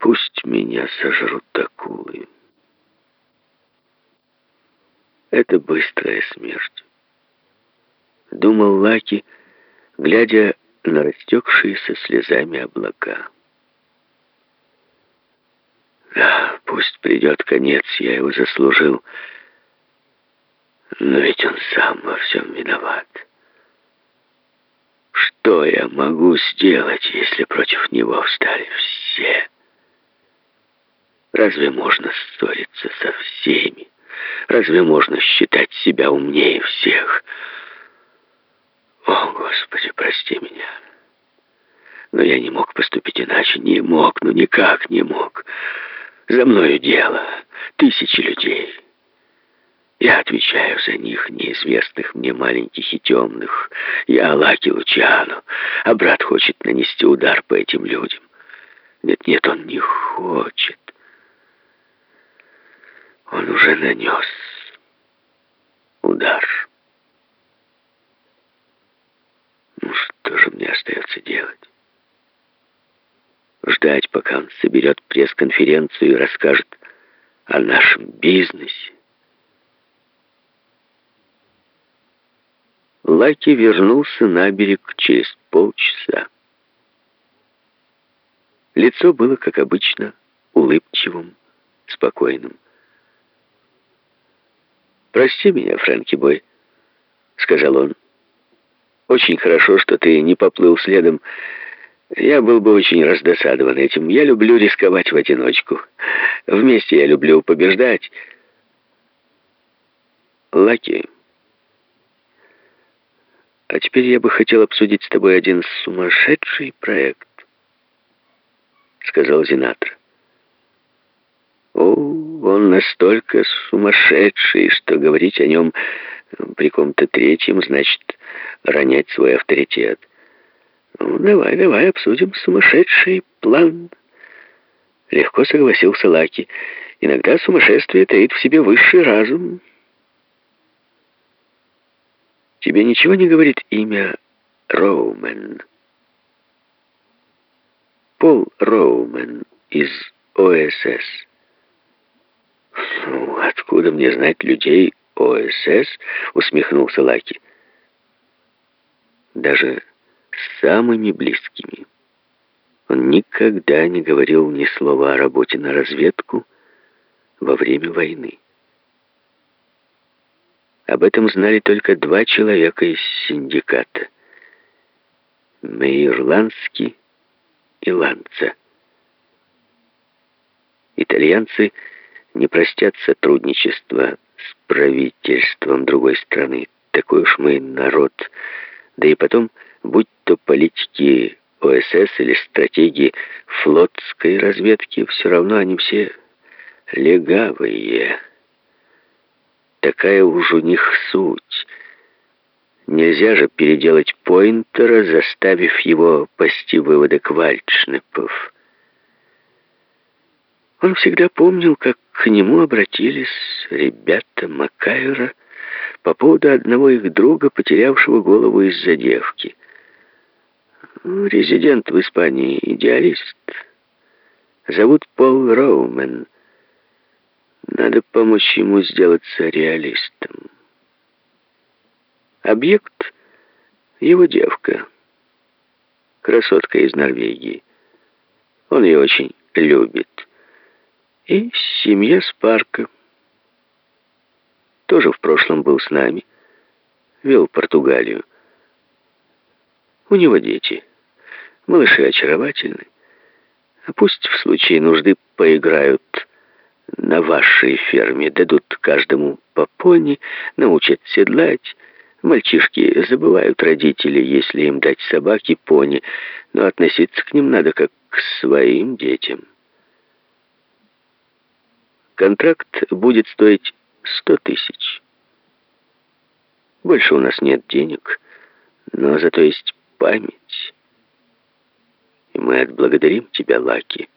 Пусть меня сожрут акулы. Это быстрая смерть. Думал Лаки, глядя на растекшиеся слезами облака. Да, пусть придет конец, я его заслужил. Но ведь он сам во всем виноват. Что я могу сделать, если против него встали все? Разве можно ссориться со всеми? Разве можно считать себя умнее всех? О, Господи, прости меня. Но я не мог поступить иначе. Не мог, ну никак не мог. За мною дело. Тысячи людей. Я отвечаю за них, неизвестных мне маленьких и темных. Я Лаки Лучано, а брат хочет нанести удар по этим людям. Нет, нет, он не хочет. Он уже нанес удар. Ну, что же мне остается делать? ждать, пока он соберет пресс-конференцию и расскажет о нашем бизнесе. Лаки вернулся на берег через полчаса. Лицо было, как обычно, улыбчивым, спокойным. «Прости меня, Фрэнки Бой», — сказал он. «Очень хорошо, что ты не поплыл следом я был бы очень раздосадован этим. Я люблю рисковать в одиночку. Вместе я люблю побеждать. Лаки, а теперь я бы хотел обсудить с тобой один сумасшедший проект, сказал Зинатор. О, он настолько сумасшедший, что говорить о нем при ком-то третьем значит ронять свой авторитет. Ну, давай, давай обсудим сумасшедший план. Легко согласился Лаки. Иногда сумасшествие таит в себе высший разум. Тебе ничего не говорит имя Роумен? Пол Роумен из ОСС. «Ну, откуда мне знать людей ОСС?» — усмехнулся Лаки. «Даже самыми близкими. Он никогда не говорил ни слова о работе на разведку во время войны. Об этом знали только два человека из синдиката. Мейерландский и Ланца. Итальянцы не простят сотрудничества с правительством другой страны. Такой уж мы народ. Да и потом будь то политики ОСС или стратегии флотской разведки, все равно они все легавые. Такая уж у них суть. Нельзя же переделать Пойнтера, заставив его пасти выводок Вальдшнепов. Он всегда помнил, как к нему обратились ребята Макайра по поводу одного их друга, потерявшего голову из-за девки. Резидент в Испании, идеалист. Зовут Пол Роумен. Надо помочь ему сделаться реалистом. Объект — его девка. Красотка из Норвегии. Он ее очень любит. И семья Спарка. Тоже в прошлом был с нами. Вел Португалию. У него дети. Малыши очаровательны. Пусть в случае нужды поиграют на вашей ферме, дадут каждому по пони, научат седлать. Мальчишки забывают родителей, если им дать собаки пони, но относиться к ним надо как к своим детям. Контракт будет стоить сто тысяч. Больше у нас нет денег, но зато есть память и мы отблагодарим тебя, Лаки.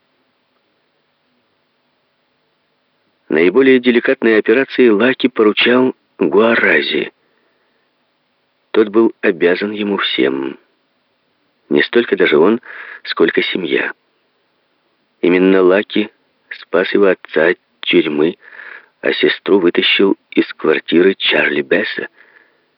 Наиболее деликатные операции Лаки поручал Гуарази. Тот был обязан ему всем. Не столько даже он, сколько семья. Именно Лаки спас его отца от тюрьмы, а сестру вытащил из квартиры Чарли Бесса.